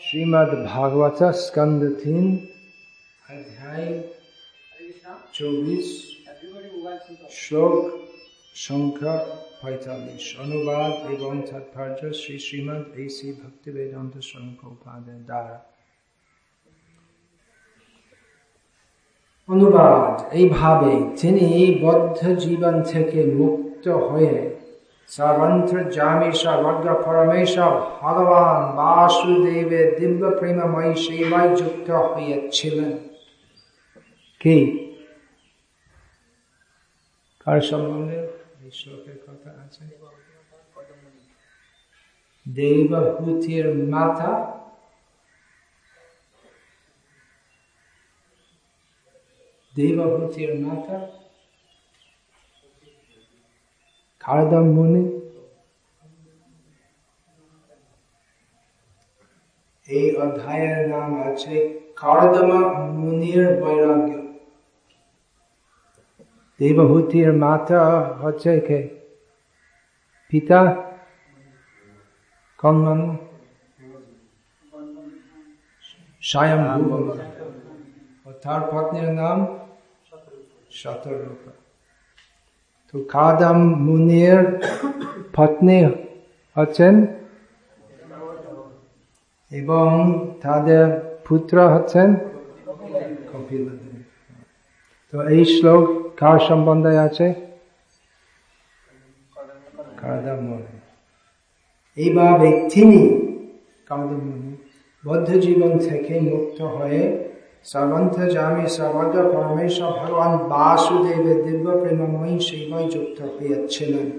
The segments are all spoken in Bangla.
श्रीमद् भागवत स्कंद तीन अध्याय चौबीस श्लोक সংখ্যা পঁয়তাল্লিশ অনুবাদ এবং তাৎপর্য শ্রী শ্রীমদ এসি ভক্তি বেদান্ত সংখ্য উপাদের দ্বারা অনুবাদ এইভাবে তিনি বদ্ধ জীবন থেকে মুক্ত হয়ে সর্বন্ত্রজামী সর্বজ্ঞ পরমেশ ভগবান বাসুদেবের দিব্য প্রেমময়ী সেবায় যুক্ত হইয়াছিলেন কি? কার সম্বন্ধে? শ্লোকের কথা আছে। দেবভূতির মাতা? দেবভূতির মাতা? কারদম মুনি এই অধ্যায়ের নাম আছে বৈরাগ্য। দেবভূতির মাতা হচ্ছে কে? পিতা? তার পত্নীর নাম? শতরূপা। তো কাদম মুনির পত্নী হচ্ছেন এবং তাদের পুত্র হচ্ছেন কপিল তো এই শ্লোক কার সম্বন্ধে আছে? এইভাবে তিনি কাদম মুনি বৌদ্ধ জীবন থেকে মুক্ত হয়ে সর্বন্তজামী সর্বজ্ঞ পরমেশ্বর ভগবান বাসুদেবের দিব্য প্রেমময়ী সেবায় যুক্ত হইয়াছিলেন।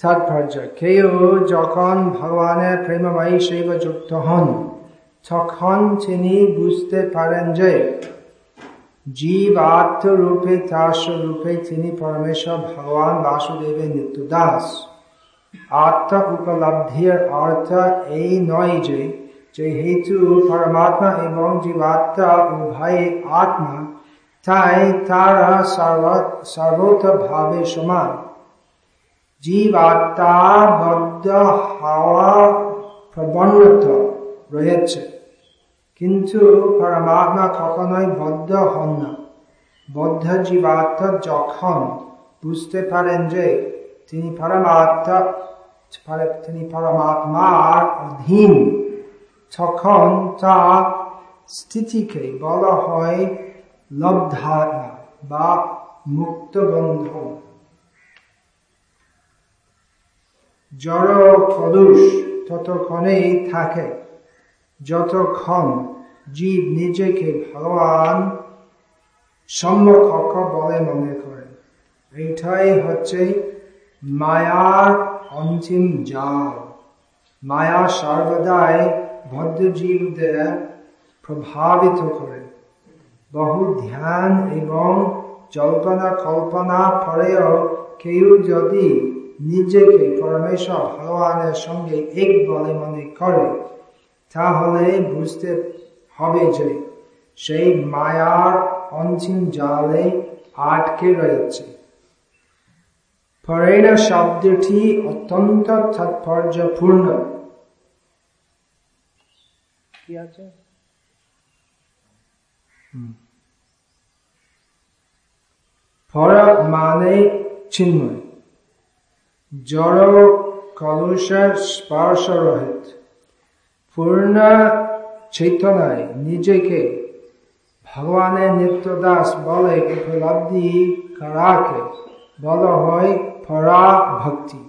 তাৎপর্য কেউ যখন ভগবানের প্রেমময়ী সেবা যুক্ত হন, তখন তিনি বুঝতে পারেন যে জীব আত্মরূপে তার রূপে তিনি পরমেশ্বর ভগবান বাসুদেবের নিত্য দাস আত্ম উপলব্ধির অর্থ এই নয় যে যেহেতু পরমাত্মা এবং জীবাত্মা উভয় আত্মা তাই তারা সর্বতভাবে সমান জীবাত্মা বদ্ধ হওয়া প্রবণত রয়েছে কিন্তু পরমাত্মা কখনোই বদ্ধ হন না বদ্ধ জীবাত্মা যখন বুঝতে পারেন যে তিনি পরমাত্মা তিনি পরমাত্মার অধীন তখন তা স্থিতিকে বলা হয় লব্ধারা বা মুক্ত বন্ধন জড় খদুষ ততক্ষণেই থাকে। যতক্ষণ জীব নিজেকে ভগবান সম্মুখ বলে মনে করে। এইটাই হচ্ছে মায়ার অন্তিম জাল। মায়া সর্বদাই ভদ্রজীবদের প্রভাবিত করে। বহু ধ্যান এবং জল্পনা কল্পনা পরেও কেউ যদি নিজেকে পরমেশ্বর ভগবানের সঙ্গে এক বলে মনে করে, তাহলে বুঝতে হবে যে সেই মায়ার অন্তিম জালে আটকে রয়েছে। পরেনা শব্দটি অত্যন্ত তাৎপর্যপূর্ণ। কি আছে? পর মানে চিন্ময়। জড় কলুষের স্পর্শ রহিত। পূর্ণ চৈতন্যায় নিজেকে ভগবানের নিত্যদাস বলে উপলব্ধি করাকে বলা হয় পরা ভক্তি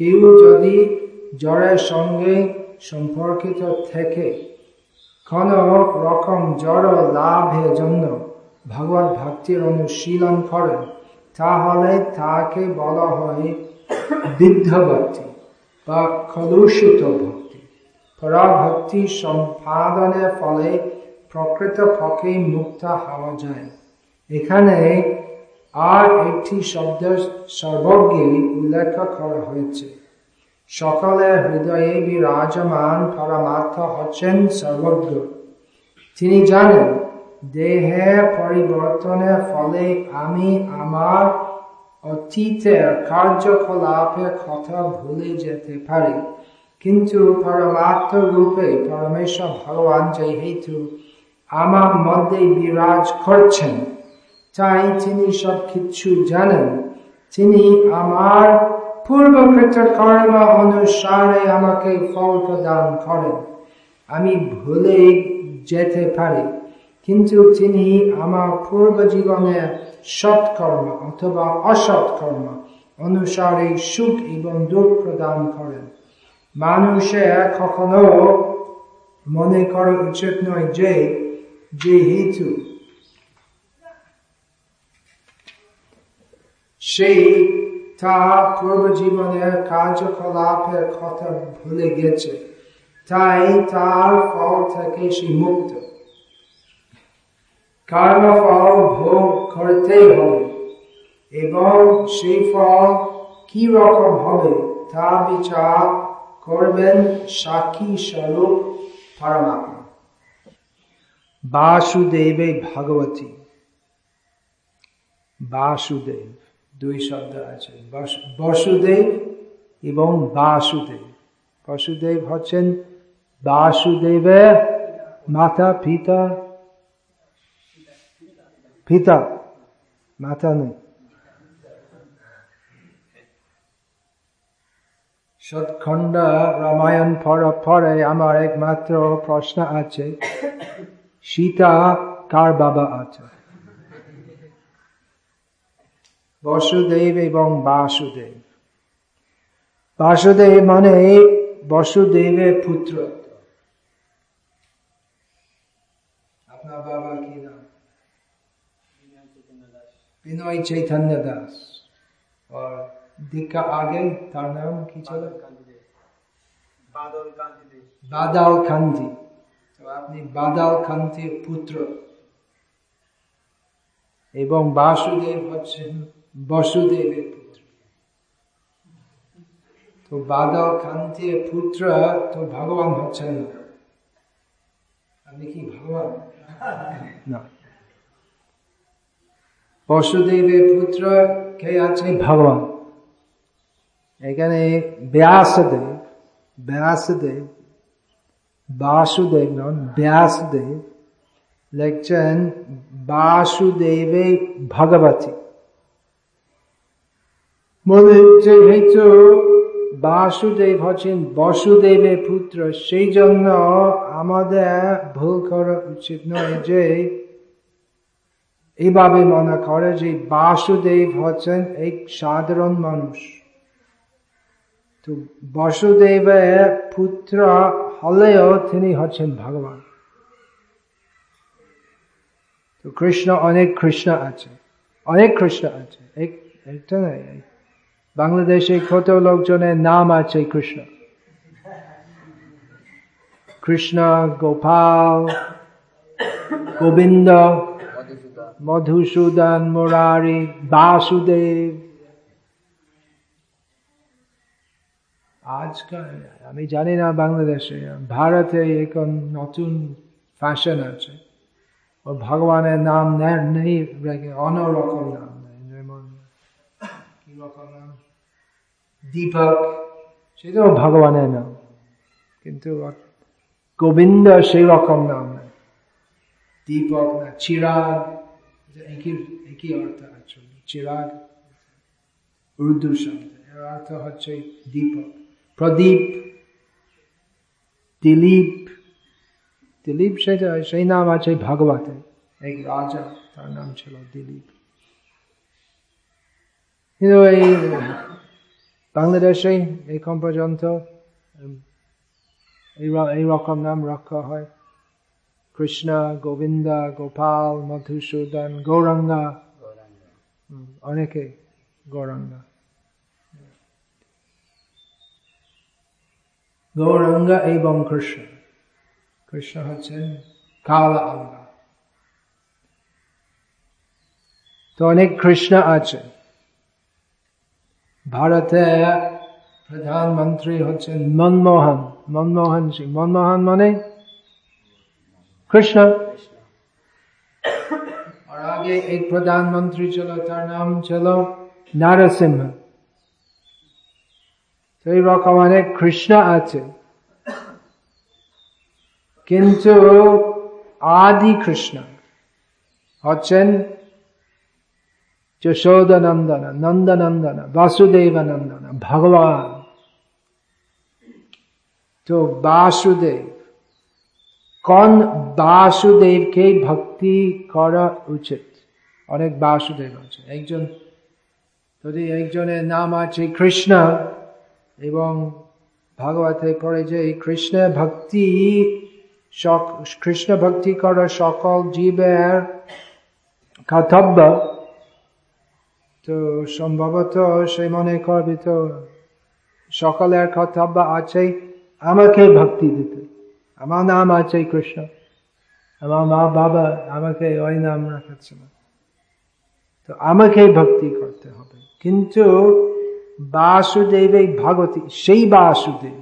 কেউ যদি জড়ের সঙ্গে সম্পর্কিত থেকে কোন রকম জড় লাভের জন্য ভগবত ভক্তির অনুশীলন করেন তাহলে তাকে বলা হয় বিদ্ধ ভক্তি বা কলুষিত ভক্তি। পরাভক্তি সম্পাদনের ফলে প্রকৃত পক্ষে মুক্ত হওয়া যায়। এখানে আর একটি শব্দ সর্বজ্ঞে উল্লেখ করা হয়েছে। সকলের হৃদয়ে বিরাজমান পরমাত্মা হচ্ছেন সর্বজ্ঞ। তিনি জানেন দেহের পরিবর্তনের ফলে আমি আমার অতীতের কার্যকলাপের কথা ভুলে যেতে পারি। কিন্তু পরমাত্ম রূপে পরমেশ্বর ভগবান যে হেতু আমার মধ্যে বিরাজ করছেন, তাই তিনি সব কিছু জানেন। তিনি আমার পূর্বকৃত কর্ম অনুসারে আমাকে ফল প্রদান করেন আমি ভুলে যেতে পারি, কিন্তু তিনি আমার পূর্ব জীবনের সৎকর্ম অথবা অসৎকর্ম অনুসারে সুখ এবং দুঃখ প্রদান করেন। মানুষের কখনো মনে করা উচিত নয় যে যেহেতু সেই তার পূর্ব জীবনের কার্যকলাপের কথা ভুলে গেছে। তাই তার ফল থেকে সে মুক্ত। কর্মফল ভোগ করতেই হবে। এবং সেই ফল কি রকম হবে তা বিচার করবেন সাক্ষী স্বরূপ পরমাত্মা। বাসুদেবে ভগবতী। বাসুদেব। দুই শব্দ আছে। বসুদেব এবং বাসুদেব। বসুদেব হচ্ছেন বাসুদেবের মাতা, পিতা। পিতা। মাতা নেই। সৎখণ্ড রামায়ণ পড়া পরে আমার একমাত্র প্রশ্ন আছে, সীতা কার বাবা আছে? বসুদেব এবং বাসুদেব। বাসুদেব মানে বসুদেবের পুত্র। আপনার বাবা কি নাম? বিনয় চৈতন্য দাস। আর দীক্ষা আগে, তার নাম কি ছিল? বাদাল কান্তি। আপনি বাদাল কান্তির পুত্র। এবং বাসুদেব হচ্ছেন বসুদেবের পুত্র। তো বাদাল কান্তির পুত্র তো ভগবান হচ্ছেন না। আপনি কি ভগবান? বসুদেবের পুত্র কে আছে? ভগবান। এখানে ব্যাসদেব ব্যাসদেব, বাসুদেব নন, ব্যাসদেব লিখছেন বাসুদেবে ভগবতী। বলে যেহেতু বাসুদেব হচ্ছেন বসুদেবের পুত্র সেই জন্য আমাদের ভুল করা উচিত নয় যে এইভাবে মনে করে যে বাসুদেব হচ্ছেন এক সাধারণ মানুষ। তো বসুদেবের পুত্র হলেও তিনি হচ্ছেন ভগবান। তো কৃষ্ণ, অনেক কৃষ্ণ আছে, অনেক কৃষ্ণ আছে একটা নাই বাংলাদেশে কত লোকজনের নাম আছে কৃষ্ণ? কৃষ্ণ, গোপাল, গোবিন্দ, মধুসূদন, মুরারি, বাসুদেব। আজকাল, আমি জানি না বাংলাদেশে, ভারতে এখন নতুন ফ্যাশন আছে। ও ভগবানের নাম নেই অন্যরকম নাম নেই যেমন কি রকম নাম দীপক সেটাও ভগবানের নাম। কিন্তু গোবিন্দ সেই রকম নাম নেই। দীপক না, চিরাগ একই একই অর্থ আছে চিরাগ উর্দু শব্দ। এর অর্থ হচ্ছে দীপক। প্রদীপ, দিলীপ দিলীপ সেটা সেই নাম আছে ভাগবতে। এক রাজা, তার নাম ছিল দিলীপ। কিন্তু এই বাংলাদেশে এখন পর্যন্ত এই রকম নাম রাখা হয়। কৃষ্ণ, গোবিন্দ, গোপাল, মধুসূদন, গৌরাঙ্গা। অনেকে গৌরাঙ্গা। গৌরাঙ্গা এবং কৃষ্ণ। কৃষ্ণ হচ্ছেন কালা আঙ্গা তো অনেক কৃষ্ণ আছে। ভারতে প্রধানমন্ত্রী হচ্ছেন মনমোহন। মনমোহন সিং। মনমোহন মানে? কৃষ্ণ। আর আগে এক প্রধানমন্ত্রী ছিল, তার নাম ছিল নারসিংহ। এই রকম অনেক কৃষ্ণ আছে। কিন্তু আদি কৃষ্ণ হচ্ছেন যশোদনন্দন, নন্দনন্দন, বাসুদেবানন্দন, ভগবান। তো বাসুদেব, কোন বাসুদেবকে ভক্তি করা উচিত? অনেক বাসুদেব আছে। একজন, যদি একজনের নাম আছে কৃষ্ণ এবং ভাগবতে পড়ে যে কৃষ্ণ ভক্তি কৃষ্ণ ভক্তি করা সকল জীবের কর্তব্য তো সম্ভবত সে মনে করবে তো সকলের কর্তব্য আছে আমাকে ভক্তি দিতে। আমার নাম আছে কৃষ্ণ। আমার মা বাবা আমাকে ওই নাম রাখাচ্ছে না। তো আমাকে ভক্তি করতে হবে। কিন্তু বাসুদেব এই ভাগবতী সেই বাসুদেব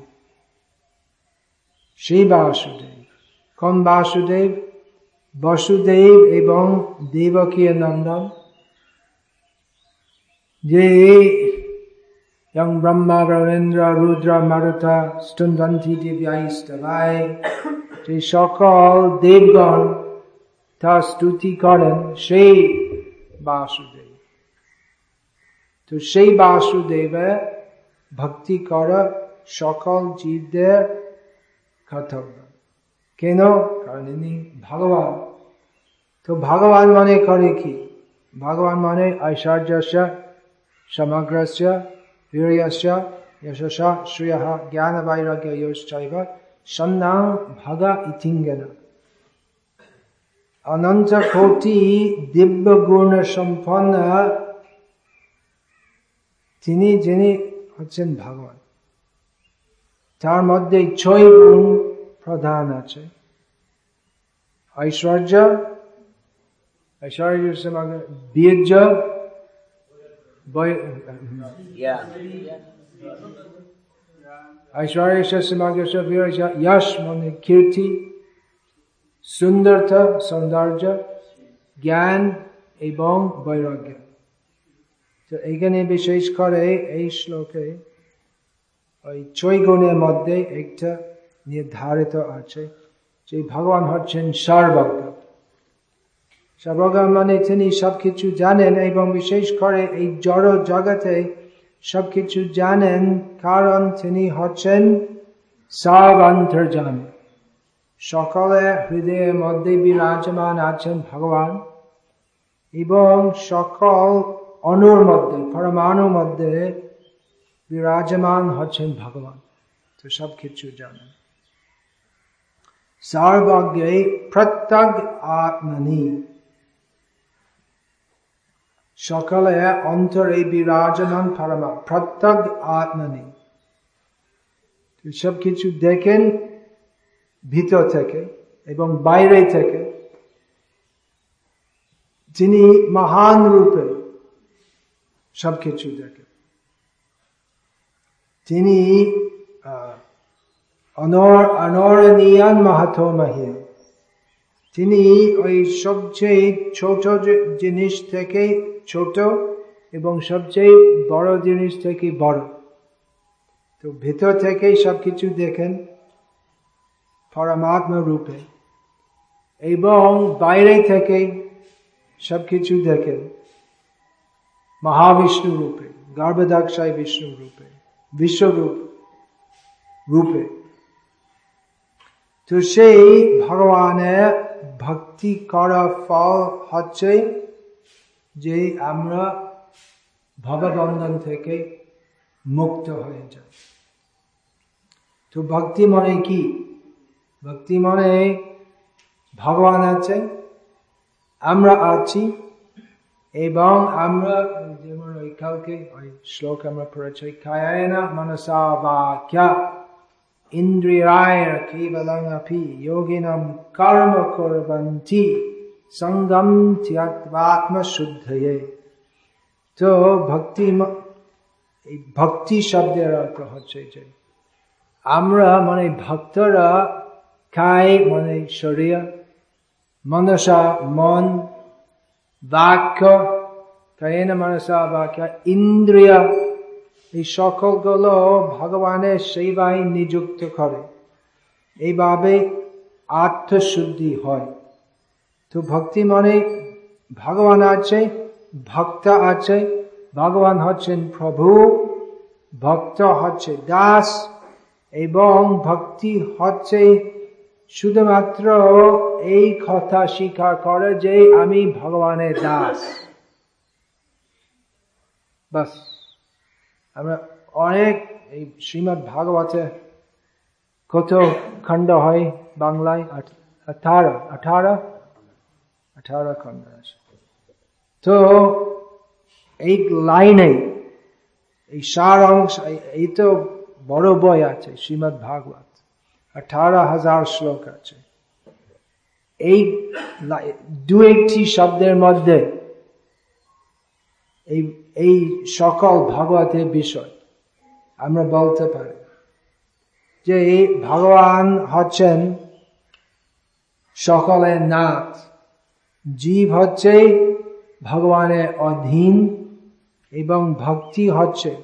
সেই বাসুদেব, কোন বাসুদেব? বসুদেব এবং দেবকী নন্দন। যে Brahma, Ravindra, Rudra, Maruta, Stundanti Divyaistavai, যে সকল দেবগণ তা স্তুতি করেন সেই বাসুদেব তো সেই বাসুদেবে ভক্তি করা সকল জীবদের কর্তব্য কেন কারণ ইনি ভগবান তো ভগবান মনে করে কি ভগবান মানে ঐশ্বর্যস্য সমগ্রস্য বীর্যস্য যশস শ্রিয় জ্ঞান বৈরাগ্য যোশ্চৈব সন্ন্যাং ভগ ইতিঙ্গন অনন্ত কোটি দিব্য গুণ সম্পন্ন তিনি যিনি হচ্ছেন ভগবান তার মধ্যে ছয় গুণ প্রধান আছে ঐশ্বর্য ঐশ্বর্য বীর্য ঐশ্বর্য সমাগ্র বীর্য যশ মানে কীর্তি সুন্দরতা সৌন্দর্য জ্ঞান এবং বৈরাগ্য তো এখানে বিশেষ করে এই শ্লোকে ওই ছয় গুণের মধ্যে একটা নির্ধারিত আছে যে ভগবান হচ্ছেন সর্বজ্ঞ। সর্বজ্ঞ মানে তিনি সবকিছু জানেন এবং বিশেষ করে এই জড় জগতে সবকিছু জানেন কারণ তিনি হচ্ছেন সর্বান্তর্জামী সকলে হৃদয়ের মধ্যে বিরাজমান আছেন ভগবান এবং সকল অনুর মধ্যে, পরমাণুর মধ্যে বিরাজমান হচ্ছেন ভগবান। তো সব কিছু জানেন। সর্বজ্ঞে প্রত্যগ আত্মনি। সকলে অন্তরে বিরাজমান পরমা প্রত্যগ আত্মনি। সব কিছু দেখেন, ভিতর থেকে এবং বাইরে থেকে। যিনি মহান রূপে সবকিছু দেখেন। তিনি অনর, অনরণীয়ান মাহাতো মাহিয়া। তিনি ওই সবচেয়ে ছোট জিনিস থেকে ছোট এবং সবচেয়ে বড় জিনিস থেকে বড়। তো ভেতর থেকে সবকিছু দেখেন পরমাত্মা রূপে। এবং বাইরে থেকে সবকিছু দেখেন মহাবিষ্ণু রূপে গর্ভদাক্ষায় বিষ্ণু রূপে, বিশ্বরূপ রূপে। তো সেই ভগবানের ভক্তি করার ফল হচ্ছে যে আমরা ভববন্ধন থেকে মুক্ত হয়ে যায় তো ভক্তি মনে কি? ভক্তি মনে ভগবান আছে আমরা আছি, এবং আমরা যেমন ওই কালকে ওই শ্লোক আমরা পড়েছি কায় না মনসা বাক্য। ইন্দ্রিয়ায় কেবলং আপি যোগিনম কর্ম করবন্তি সঙ্গম ত্যাত্মাত্ম তো ভক্তি এই ভক্তি শব্দের অর্থ হচ্ছে যে আমরা মানে ভক্তরা খাই মানে শরীর মনসা মন বাক্য কায়না মনসা বাক্য ইন্দ্রিয় এই সকলগুলো ভগবানের সেবায় নিযুক্ত করে। এইভাবে আত্মশুদ্ধি হয়। তো ভক্তি মানে ভগবান আছে, ভক্ত আছে, ভগবান হচ্ছেন প্রভু, ভক্ত হচ্ছে দাস, এবং ভক্তি হচ্ছে শুধুমাত্র এই কথা স্বীকার করে যে আমি ভগবানের দাস। বাস। আমরা অনেক এই শ্রীমৎ ভাগবতে কত খণ্ড হয় বাংলায় আঠারো আঠারো আঠারো খণ্ড আছে। তো এই লাইনে এই সার অংশ, এই তো বড় বই আছে শ্রীমৎ ভাগবত, আঠারো হাজার শ্লোক আছে। এই দু একটি শব্দের মধ্যে এই এই সকল ভাগবতের বিষয়। আমরা বলতে পারি যে এই ভগবান হচ্ছেন সকলের নাথ। জীব হচ্ছে ভগবানের অধীন এবং ভক্তি হচ্ছে।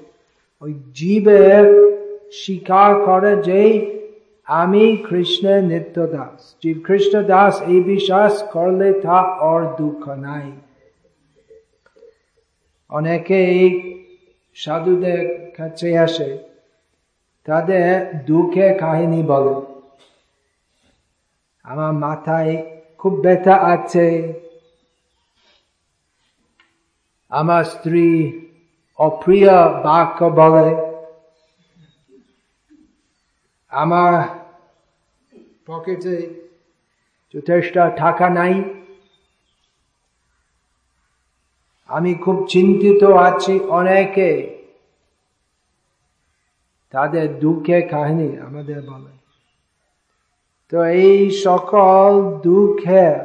ওই জীবের স্বীকার করে যে আমি কৃষ্ণের নিত্য দাস জীব কৃষ্ণ দাস এই বিশ্বাস করলে তা ওর দুঃখ নাই। অনেকে এই সাধুদের কাছে আসে, তাদের দুঃখে কাহিনী বলে, আমার মাথায় খুব ব্যথা আছে। আমার স্ত্রী অপ্রিয় বাক্য বলে, আমার পকেটে যথেষ্ট টাকা নাই। আমি খুব চিন্তিত আছি অনেকে। তাদের দুঃখের কাহিনী আমাদের বলে। তো এই সকল দুঃখের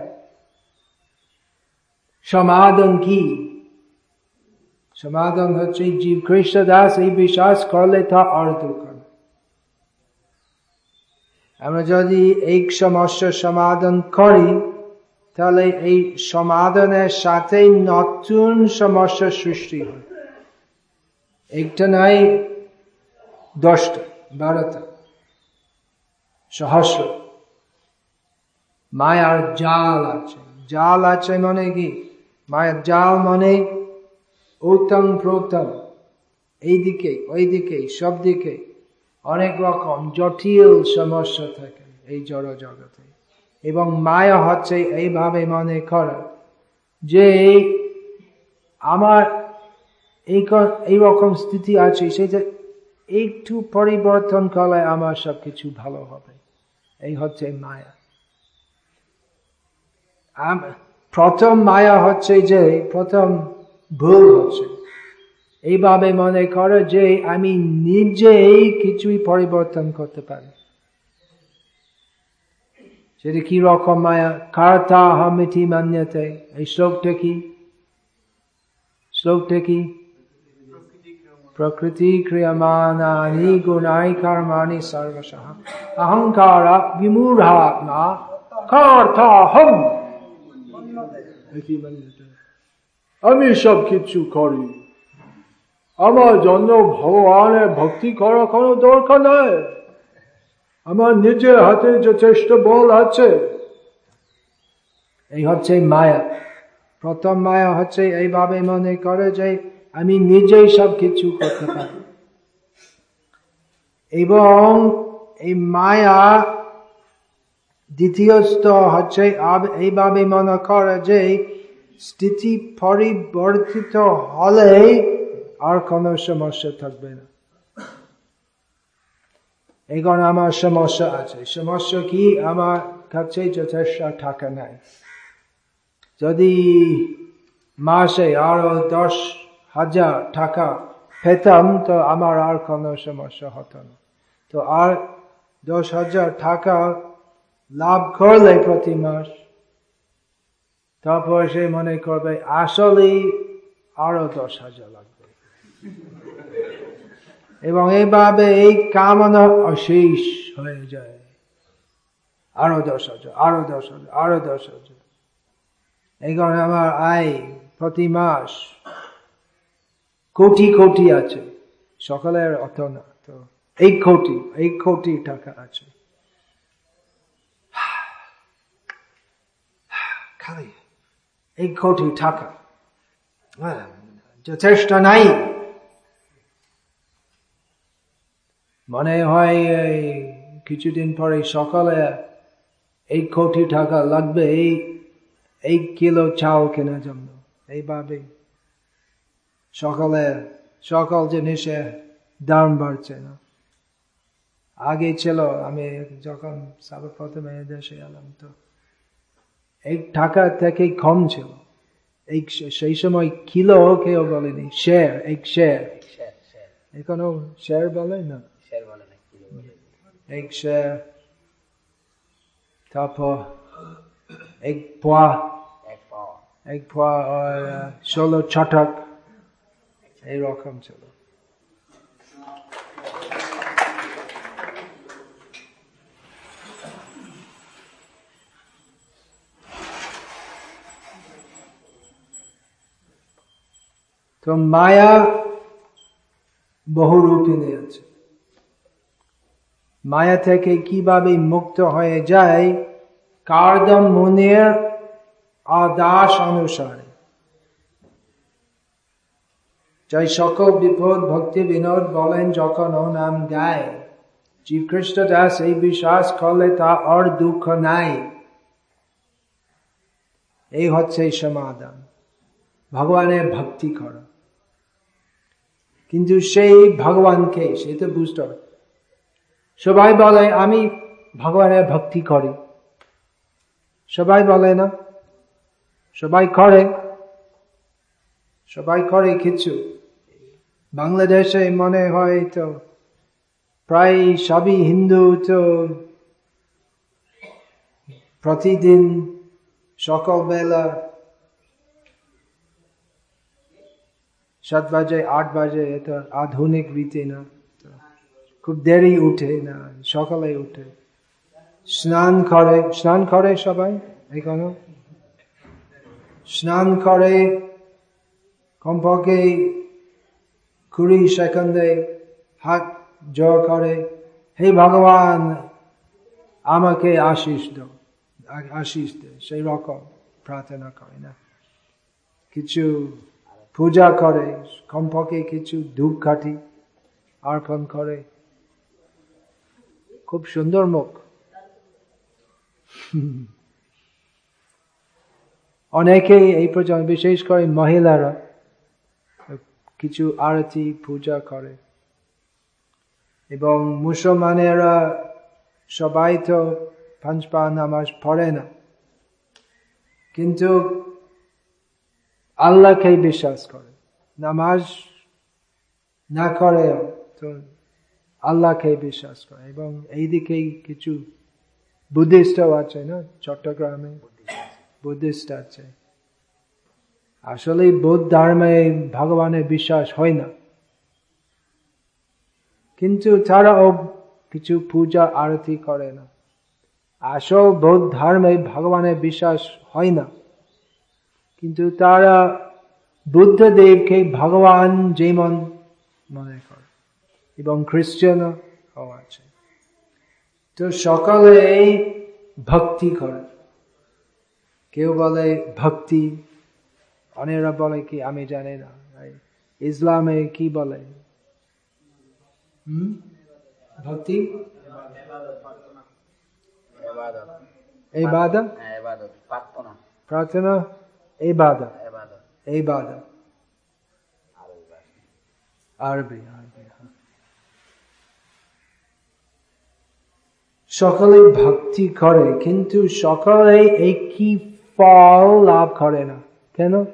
সমাধান কি? সমাধান হচ্ছে জীব কৃষ্ণ দাস এই বিশ্বাস করলে তা আর দুঃখ আমরা যদি এই সমস্যার সমাধান করি তাহলে এই সমাধানের সাথে নতুন সমস্যা সৃষ্টি হয়। একটা নাই, দশটা, বারোটা। সহস্র। মায়ার জাল আছে। জাল আছে মানে কি? মায়ের জাল মানে উত্তম প্রথম এইদিকে, ওইদিকে সব দিকে অনেক রকম জটিল সমস্যা থাকে এই জড় জগতে। এবং মায়া হচ্ছে এইভাবে মনে করে যে আমার এই এইরকম স্থিতি আছে, সেটা একটু পরিবর্তন করলে আমার সবকিছু ভালো হবে। এই হচ্ছে মায়া। প্রথম মায়া হচ্ছে যে, প্রথম ভুল হচ্ছে। এইভাবে মনে করে যে আমি নিজেই কিছুই পরিবর্তন করতে পারি। সেটা কি রকম মায়া কার্তা হমিতি মান্যতে এই শ্লোকটা কি শ্লোকটা কি প্রকৃতি ক্রিয়মাণানি গুণাই কর্মাণি সর্বশঃ অহংকার বিমূঢ়াত্মা কার্তাহম আমি সব কিছু করি আমার জন্য ভগবানের ভক্তি করা কোনো দরকার নয় আমার নিজের হাতে যথেষ্ট বল আছে, এই হচ্ছে মায়া। প্রথম মায়া হচ্ছে এইভাবে মনে করে যে আমি নিজেই সব কিছু করতে পারি। এবং এই মায়া দ্বিতীয় স্তর হচ্ছে এইভাবে মনে করে যে স্থিতি পরিবর্তিত হলে আর কোন সমস্যা থাকবে না। এখন আমার সমস্যা আছে। সমস্যা কি? আমার কাছে যথেষ্ট টাকা নাই। যদি মাসে আরও দশ হাজার টাকা পেতাম, তো আমার আর কোন সমস্যা হতো না। তো আর দশ হাজার টাকা লাভ করলে প্রতি মাস, তারপর সে মনে করবে, আসলেই আরও দশ হাজার লাগবে। এবং এইভাবে এই কামনা অশেষ হয়ে যায়। আরও দশ হাজার আরও দশ হাজার আরও দশ হাজার। এই কারণে আমার আয় প্রতি মাস কোটি কোটি আছে। সকালের অত না তো এই কোটি এই কোটি টাকা আছে। খালি এক কোটি টাকা। হ্যাঁ, যথেষ্ট নাই। মনে হয় এই কিছুদিন পরে সকালে এক কোটি টাকা লাগবে এই এক কিলো চাল কেনার জন্য। এইভাবে সকালে সকাল জিনিসের দাম বাড়ছে না। আগে ছিল আমি যখন সর্বপ্রথমে দেশে এলাম তো এক টাকা থেকে কম ছিল। এই সেই সময় কিলো কেউ বলেনি শেয়ার এক শেয়ার এখনও শেয়ার বলে না। এক শেয়ার তারপর এক পোয়া এক পোয়া ষোলো ছটক এইরকম ছিল তো মায়া বহু বহুরূপিণী আছে মায়া থেকে কীভাবে মুক্ত হয়ে যায়? কার্দম মুনির আদাস অনুসারে। যাই সকল বিপদ ভক্তি বিনোদ বলেন যখন ও নাম গায়, শ্রীকৃষ্ণ দাস এই বিশ্বাস করলে তা আর দুঃখ নাই। এই হচ্ছে সমাধান। ভগবানের ভক্তি করা। কিন্তু সেই ভগবানকে, সে তো বুঝতে হবে সবাই বলে, আমি ভগবানের ভক্তি করি। সবাই বলে না। সবাই করে। সবাই করে কিছু। বাংলাদেশে মনে হয় তো প্রায় সবই হিন্দু তো প্রতিদিন সকালবেলা সাত বাজে, আট বাজে, এটা আধুনিক রীতি না। খুব দেরি উঠে, না, সকালে উঠে। স্নান করে স্নান করে সবাই? এখনও? স্নান করে কমপক্ষে কুড়ি সেকেন্ডে হাত জয় করে, হে ভগবান, আমাকে আশিস দো আশিস দে, সেই রকম প্রার্থনা করে, না। কিছু পূজা করে, কমপক্ষে কিছু ধূপকাঠি অর্পণ করে। খুব সুন্দর মুখ। অনেকে এই পর্যন্ত বিশেষ করে মহিলারা, কিছু আরতি, পূজা করে। এবং মুসলমানেরা সবাই তো পাঁচপা নামাজ পড়ে না। কিন্তু আল্লাহকে বিশ্বাস করে। নামাজ না করে তো আল্লাহকে বিশ্বাস করে। এবং এইদিকে কিছু বুদ্ধিস্টও আছে, না? চট্টগ্রামে বুদ্ধিস্ট আছে। আসলে বৌদ্ধ ধর্মে ভগবানের বিশ্বাস হয় না। কিন্তু তারাও কিছু পূজা আরতি করে না। আসল বৌদ্ধ ধর্মে ভগবানের বিশ্বাস হয় না। কিন্তু তারা বুদ্ধদেবকে ভগবান যেমন মনে করে। এবং খ্রিস্টানও আছে। তো সকালে ভক্তি করে কেউ বলে ভক্তি অনেরা বলে কি আমি জানি না ইসলামে কি বলে? ভক্তি? এই বাদা প্রার্থনা? এই বাদা এই বাদা আরবি আরবি। সকলে ভক্তি করে, কিন্তু সকলে একই ফল লাভ করে না। কেন?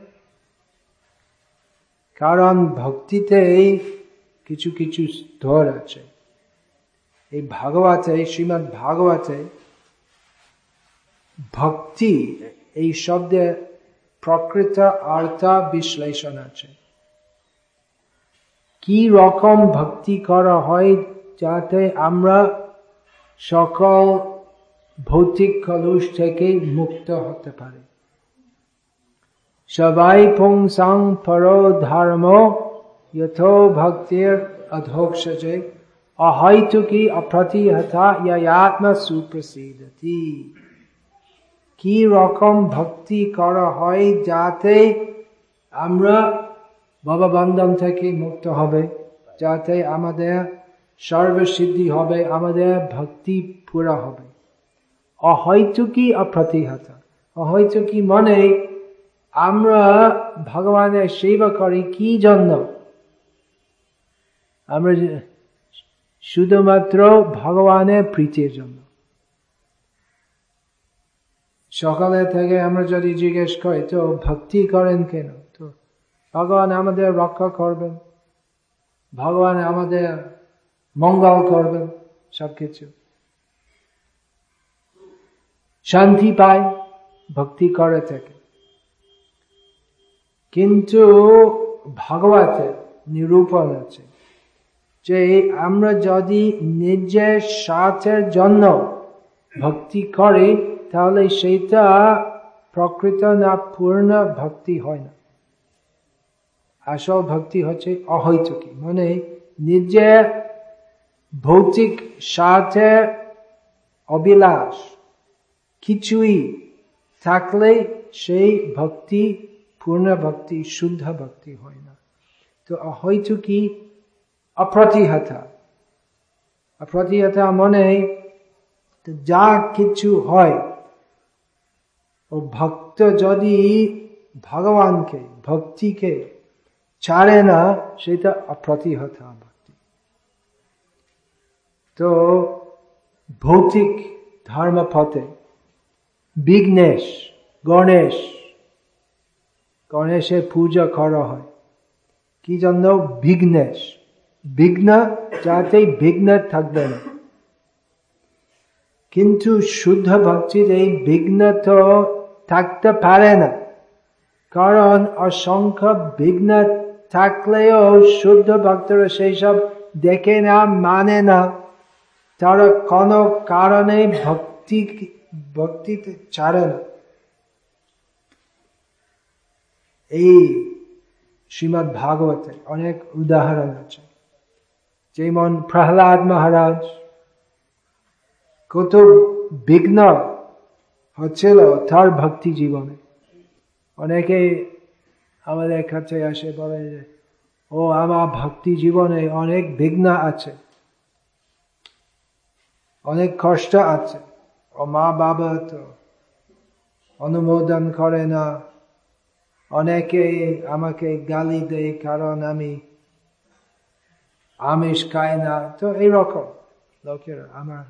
কারণ ভক্তিতে কিছু কিছু স্তর আছে। এই ভাগবতে শ্রীমৎ ভাগবতে ভক্তি, এই শব্দে প্রকৃত অর্থ বিশ্লেষণ আছে। কি রকম ভক্তি করা হয় যাতে আমরা সকল ভৌতিক কলুষ থেকে মুক্ত হতে পারে। সবাই পুংসাং পর ধর্ম যথো ভক্তির অধোক্ষজে অহৈতুকি অপ্রতিহতা কি রকম ভক্তি করা হয় যাতে আমরা বাবা বন্ধন থেকে মুক্ত হবে, যাতে আমাদের সর্বসিদ্ধি হবে, আমাদের ভক্তি পুরা হবে। অহৈতুকি অপ্রতিহত। অহৈতুকি মনে আমরা ভগবানের সেবা করি কি জন্য? আমরা শুধুমাত্র ভগবানের প্রীতির জন্য। সকালে থেকে আমরা যদি জিজ্ঞেস করি, তো ভক্তি করেন কেন? তো ভগবান আমাদের রক্ষা করবেন। ভগবান আমাদের মঙ্গল করবেন, সবকিছু। শান্তি পায়, ভক্তি করে থেকে। কিন্তু ভগবতের নিরূপণ আছে যে আমরা যদি নিজের স্বার্থের জন্য ভক্তি করি, তাহলে সেটা প্রকৃত না পূর্ণ ভক্তি হয় না। আসল ভক্তি হচ্ছে অহৈতুকি মানে নিজের ভৌতিক স্বার্থের অবিলাস। কিছুই থাকলে সেই ভক্তি, পূর্ণ ভক্তি, শুদ্ধ ভক্তি হয় না। তো অহৈতুকি অপ্রতিহতা। অপ্রতিহতা মনে যা কিছু হয়। ও ভক্ত যদি ভগবানকে, ভক্তিকে ছাড়ে না, সেটা অপ্রতিহতা। তো ভৌতিক ধর্মপথে বিঘ্নেশ, গণেশ, গণেশের পূজা করা হয়। কি জন্য? বিঘ্নেশ। বিঘ্ন যাতে বিঘ্ন থাকবে না। কিন্তু শুদ্ধ ভক্তির এই বিঘ্ন তো থাকতে পারে না। কারণ অসংখ্য বিঘ্ন থাকলেও শুদ্ধ ভক্তরা সেই সব দেখে না মানে না। তারা কোনো কারণে ভক্তি ভক্তিতে না এই শ্রীমৎ ভাগবতে অনেক উদাহরণ আছে। যেমন প্রহ্লাদ মহারাজ কত বিঘ্ন হচ্ছিল তার ভক্তি জীবনে। অনেকে আমাদের কাছে আসে বলে ও, আমার ভক্তি জীবনে অনেক বিঘ্ন আছে। অনেক কষ্ট আছে। ও মা বাবা তো অনুমোদন করে না। অনেকে আমাকে গালি দেয় কারণ আমি আমিষ খাই না। তো এইরকম লোকেরা আমার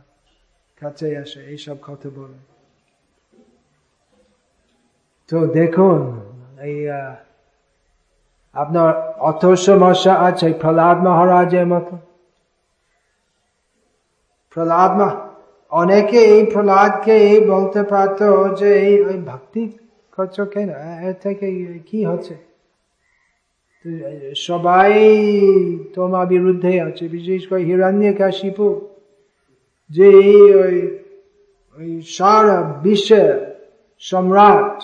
কাছে আসে, এইসব কথা বলে। তো দেখুন, এই আপনার অত সমস্যা আছে প্রহ্লাদ মহারাজের মতো। প্রহ্লাদ অনেকে এই প্রহ্লাদকে বলতে পারত যে এই ভক্তি করছ কেন? এর থেকে কি হচ্ছে? সবাই তোমার বিরুদ্ধে আছে, বিশেষ করে হিরণ্য কাশিপু যে ওই ওই সারা বিশ্বের সম্রাট,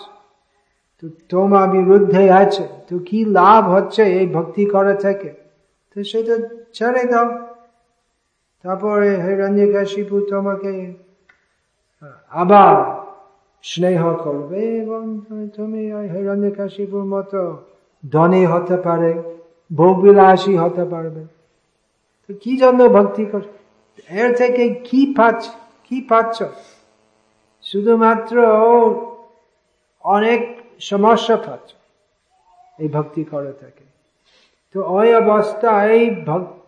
তো তোমার বিরুদ্ধে আছে। তো কি লাভ হচ্ছে এই ভক্তি করে থেকে? তো সেটা ছেড়ে দাও। তারপরে হিরণ্যকাশিপু তোমাকে আবার স্নেহ করবে এবং তুমি হিরণ্যকাশিপুর মতো ধনী হতে পারে, ভোগবিলাসী হতে পারবে। তো কি জন্য ভক্তি কর এর থেকে কি পাচ্ছ কি পাচ্ছ? শুধুমাত্র অনেক সমস্যা পাচ্ছ, এই ভক্তি করে থাকে। তো ওই অবস্থায় ভক্তি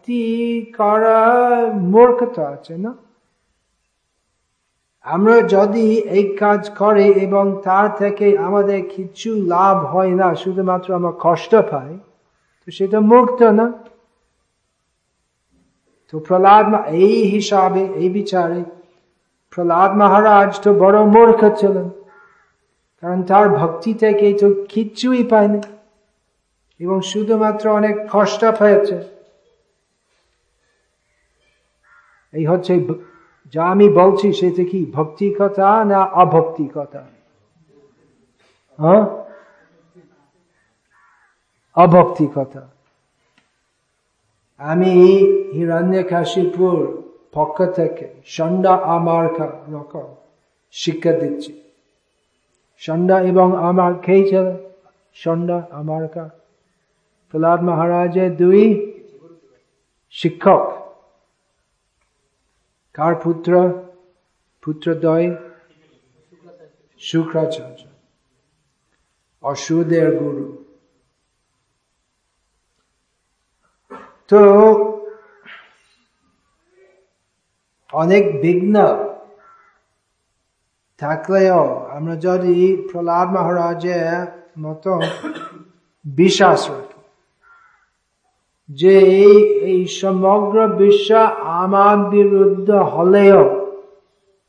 করা মূর্খতা আছে, না? আমরা যদি এই কাজ করে এবং তার থেকে আমাদের কিছু লাভ হয় না, শুধুমাত্র আমরা কষ্ট পাই, তো সেটা মুক্ত না? তো প্রহ্লাদ এই হিসাবে, এই বিচারে প্রহ্লাদ মহারাজ তো বড় মূর্খ ছিলেন, কারণ তার ভক্তি থেকে তো কিচ্ছুই পায়নি, এবং শুধুমাত্র অনেক কষ্ট পেয়েছে। এই হচ্ছে যা আমি বলছি, সেটা কি ভক্তি কথা না অভক্তি কথা হ্যাঁ? অভক্তি কথা আমি হিরণ্য কাশীপুর পক্ষ থেকে সন্ধ্যা আমার রকম শিক্ষা দিচ্ছি। সন্ধ্যা এবং আমার খেয়েছে সন্ধ্যা আমার কা প্রহ্লাদ মহারাজের দুই শিক্ষক। কার পুত্র? পুত্রদ্বয়? শুক্রাচার্য। অসুদের গুরু। তো, অনেক বিঘ্ন থাকলেও আমরা যদি প্রহ্লাদ মহারাজের মতো বিশ্বাস রাখি যে এই সমগ্র বিশ্ব আমার বিরুদ্ধে হলেও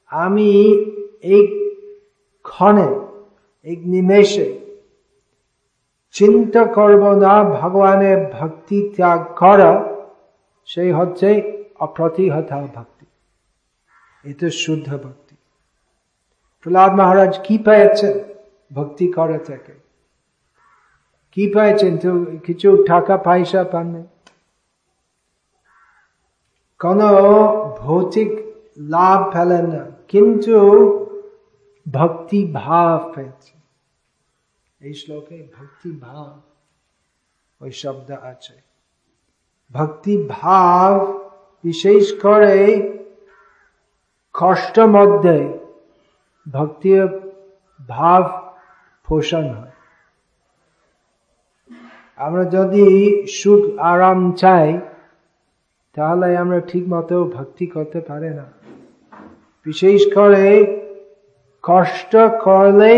আমি এই ক্ষণে এক নিমেষে চিন্তা করব না, ভগবানের ভক্তি ত্যাগ করা, সেই হচ্ছে অপ্রতিহত ভক্তি। এটা শুদ্ধ ভক্তি। প্রহ্লাদ মহারাজ কি পেয়েছেন? ভক্তি করা থেকে কি পেয়েছেন তো কিছু টাকা পয়সা পাননি। কোন ভৌতিক লাভ ফেলেন না, কিন্তু ভক্তি ভাব পেয়েছে। এই শ্লোকে ভক্তি ভাব, ওই শব্দ আছে। ভক্তি ভাব বিশেষ করে কষ্ট মধ্যে ভক্তি ভাব পোষণ হয়। আমরা যদি সুখ, আরাম চাই, তাহলে আমরা ঠিক মতো ভক্তি করতে পারে না। বিশেষ করে কষ্ট করলে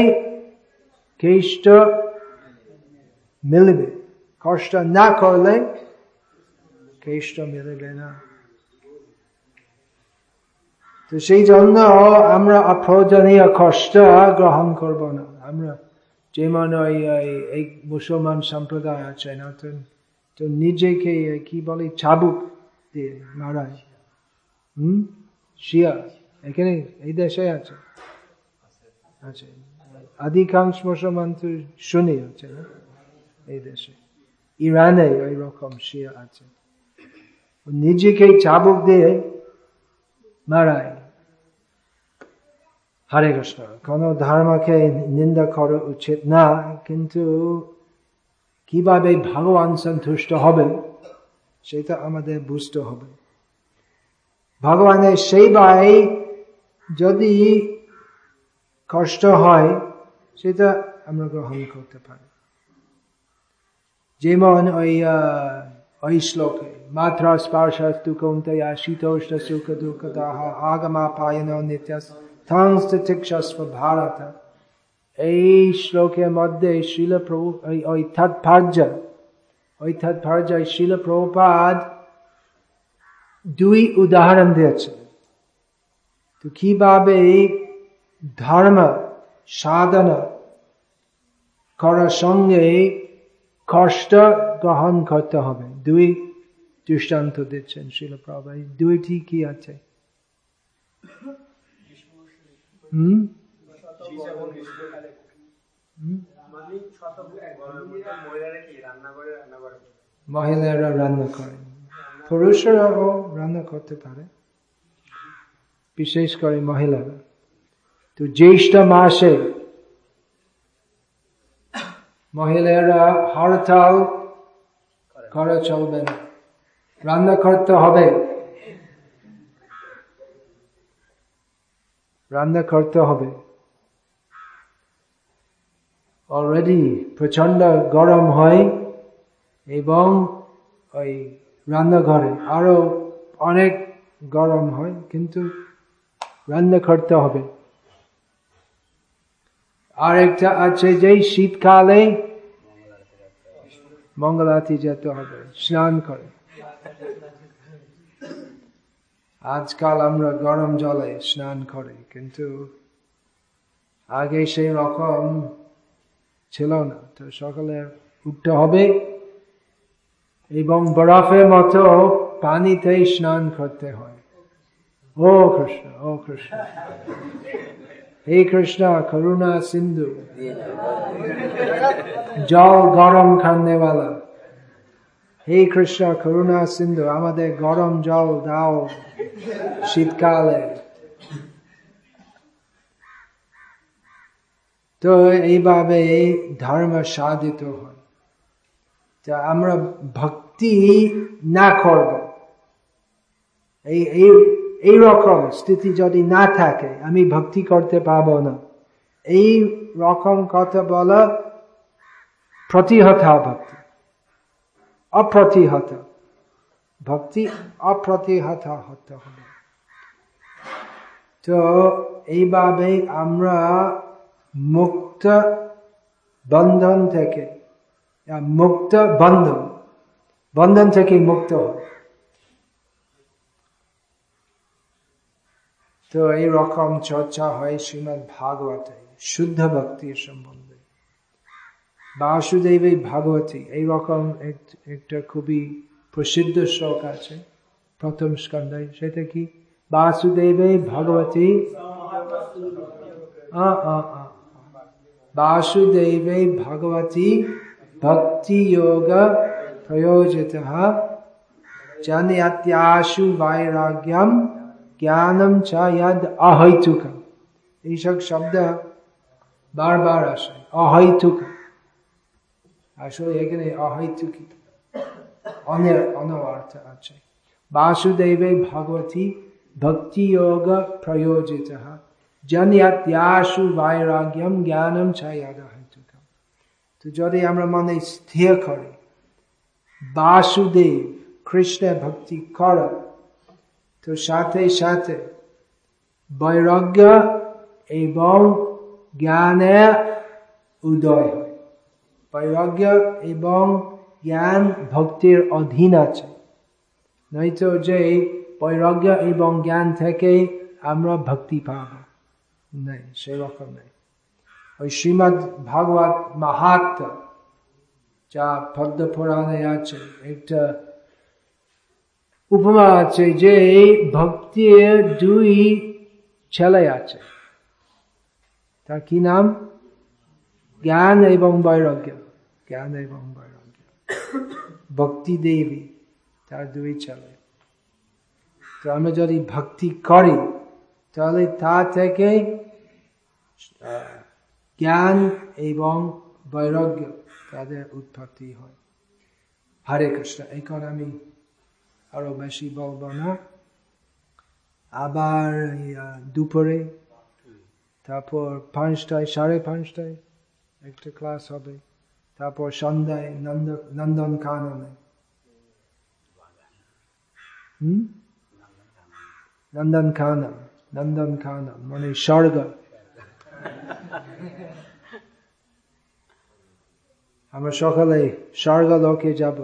কেষ্ট মিলবে। কষ্ট না করলে কেষ্ট মিলবে না। তো সেই জন্য আমরা অপ্রয়োজনীয় কষ্ট গ্রহণ করব না। আমরা যেমন ওই এই মুসলমান সম্প্রদায় আছে না তো তো নিজেকে কি বলে চাবুক দিয়ে মারায় হম শিয়া এখানে এই দেশে আছে আছে অধিকাংশ মুসলমান তো শুনি আছে না এই দেশে ইরানে ওই রকম শিয়া আছে নিজেকে চাবুক দিয়ে মারায় হরে কৃষ্ণ কোন ধর্মকে নিন্দা করা উচিত না কিন্তু কীভাবে ভগবান সন্তুষ্ট হবে সেটা আমাদের বুঝতে হবে ভগবানের সেবায় যদি কষ্ট হয় সেটা আমরা গ্রহণ করতে পারি যেমন ওই ওই শ্লোকে মাত্রা স্পর্শস্তু কৌন্তয়া শীতোষ্ণ সুখ দুঃখ দাহ আগমা পায়ন নিত্যাস সংস্থিতিক্ষস্ব ভারত। এই শ্লোকের মধ্যে শিল প্রভু ওই তাৎপর্য ওই তাৎপর্য দুই উদাহরণ দিয়েছে। তো কীভাবে ধর্ম সাধনা করার সঙ্গে কষ্ট গ্রহণ করতে হবে? দুই দৃষ্টান্ত দিচ্ছেন শিল প্রভা। দুইটি কি আছে? মহিলারা রান্না করে। পুরুষরাও রান্না করতে পারে। বিশেষ করে মহিলারা। তো জ্যেষ্ঠ মাসে মহিলারা হরতাল করা চলবে না। রান্না করতে হবে। রান্না করতে হবে। অলরেডি প্রচণ্ড গরম হয় এবং ওই রান্নাঘরে আরও অনেক গরম হয়, কিন্তু রান্না করতে হবে। আর একটা আছে যে শীতকালে মঙ্গলাতি যেতে হবে, স্নান করে। আজকাল আমরা গরম জলে স্নান করি, কিন্তু আগে সেই রকম ছিল না। তো সকালে উঠতে হবে এবং বরফের মতো পানিতে স্নান করতে হয়। ও কৃষ্ণ ও কৃষ্ণ। হে কৃষ্ণ, করুণা সিন্ধু। জল গরম খানেওয়ালা হে কৃষ্ণ, করুণা সিন্ধু, আমাদের গরম জল দাও। শীতকালে। তো এইভাবে ধর্ম সাধিত হয়। আমরা ভক্তি না করব। এই এই রকম স্থিতি যদি না থাকে, আমি ভক্তি করতে পারব না। এই রকম কথা বলা প্রতিহত ভক্তি, অপ্রতিহত। ভক্তি অপ্রতিহত হতে হবে তো এইভাবে আমরা মুক্ত বন্ধন থেকে মুক্ত বন্ধন বন্ধন থেকে মুক্ত তো এই রকম চর্চা হয় শ্রীমৎ ভাগবতে, শুদ্ধ ভক্তির সম্বন্ধে। বাসুদেব ভাগবতী, এইরকম একটা খুবই প্রসিদ্ধ শ্লোক আছে, প্রথম স্কন্দায় সেটা কি? বাসুদেবে ভগবতী। বাসুদেবে ভগবতী ভক্তি যোগ প্রয়োজিত জনত্যাশু বৈরাগ্যম জ্ঞানম চাদ অহৈতুক এইসব শব্দ বারবার আসে। অহৈতুক আসলে এখানে অহৈতুকী অনের অনর্থ আছে বাসুদেবে ভগবতী ভক্তি যোগ প্রয়োজিত জন্যাসু বৈরাগ্যম জ্ঞানম ছায়াদ তো যদি আমরা মনে স্থির করি বাসুদেব কৃষ্ণ ভক্তি কর তো সাথে সাথে বৈরাগ্য এবং জ্ঞানে উদয় হয় বৈরাগ্য এবং জ্ঞান ভক্তির অধীন আছে। নয়তো যে বৈরাগ্য এবং জ্ঞান থেকে আমরা ভক্তি পাব। নেই সেরকম নেই। ওই শ্রীমদ ভাগবত মাহাত্ম যা পদ্ম পুরাণে আছে, একটা উপমা আছে যে ভক্তির দুই ছেলে আছে। তার কি নাম? জ্ঞান এবং বৈরাগ্য। জ্ঞান এবং বৈরাগ্য। ভক্তি দেবী তার দুই ছেলে। তো আমরা যদি ভক্তি করি, তাহলে তা থেকে জ্ঞান এবং বৈরাগ্য তাদের উৎপত্তি হয়। হরে কৃষ্ণ, এখন আমি আরও বেশি বলব না। আবার দুপুরে, তারপর পাঁচটায়, সাড়ে পাঁচটায় একটা ক্লাস হবে। তারপর সন্ধ্যায় নন্দ নন্দন কাননে হম নন্দন খানম নন্দন খানম মানে স্বর্গ আমরা সকালে স্বর্গ লোকে যাব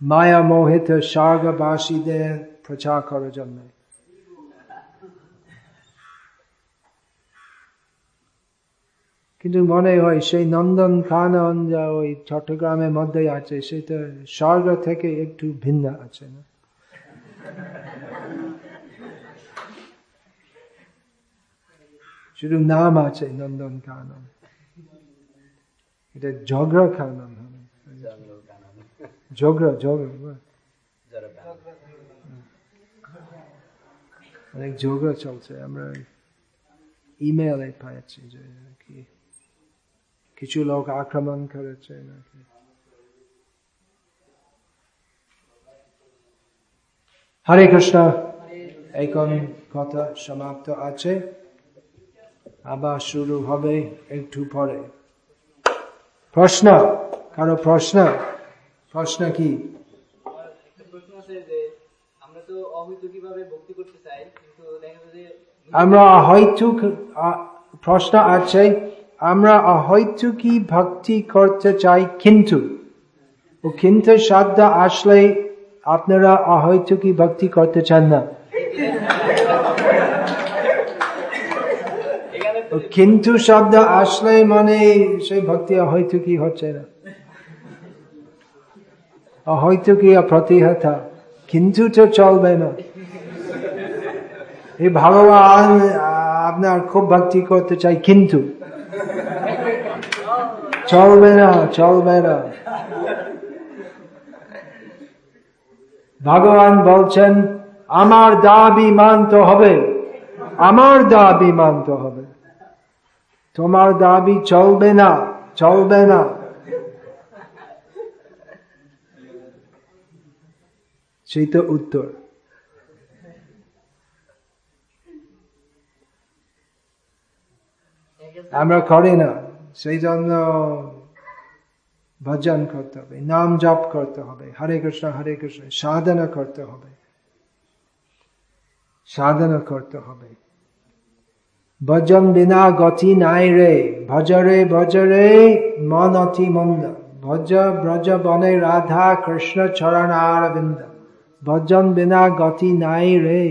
মায়া মোহিত স্বর্গবাসীদের প্রচার করার জন্য কিন্তু মনে হয় সেই নন্দন কানন যা ওই চট্টগ্রামের মধ্যে আছে, সেটা স্বর্গ থেকে একটু ভিন্ন আছে না? শুধু নাম আছে নন্দন কানন। এটা ঝগড়া কানন হবে। ঝগড়া অনেক ঝগড়া চলছে, আমরা ইমেলে পাইছি যে কি। কিছু লোক আক্রমণ করেছে নাকি? হরে কৃষ্ণ। এখন কথা সমাপ্ত আছে। আবার শুরু হবে একটু পরে। প্রশ্ন কারও প্রশ্ন? প্রশ্ন কি? আমরা হয়তো প্রশ্ন আছে আমরা অহৈতুকি ভক্তি করতে চাই কিন্তু? ও কিন্তু শব্দ আসলে আপনারা অহৈতুকি ভক্তি করতে চান না? কিন্তু শব্দ আসলে মানে সেই ভক্তি অহৈতুকি হচ্ছে না? অহৈতুকি প্রতিহত কিন্তু তো চলবে না। এই ভগবান আপনার খুব ভক্তি করতে চাই কিন্তু। চলবে না চলবে না। ভগবান বলছেন, আমার দাবি মানতে হবে। আমার দাবি মানতে হবে। তোমার দাবি চলবে না চলবে না। সেই তো উত্তর। আমরা করি না। সেই জন্য ভজন করতে হবে, নাম জপ করতে হবে, হরে কৃষ্ণ হরে কৃষ্ণ, সাধনা করতে হবে, সাধনা করতে হবে। ভজন বিনা গতি নাই রে, ভজরে ভজরে মন অতি মন্দ, ভজ ব্রজ বনে রাধা কৃষ্ণ চরণ আরবিন্দ ভজন বিনা গতি নাই রে।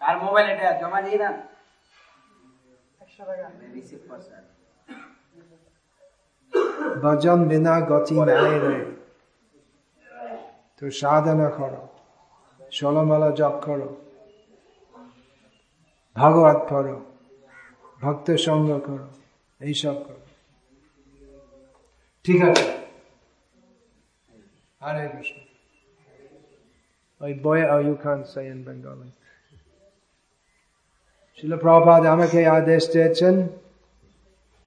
আর মোবাইল এটা? জমা দিয়ে না ভজন বিনা গতি নাই রে তো সাধনা করো ষোলমালা জপ করো ভাগবত পড়ো ভক্ত সঙ্গ করো এইসব করো ঠিক আছে হরে কৃষ্ণ ওই বয়ে oh, you can't say in Srila Prabhupada Amakya Desh Chetan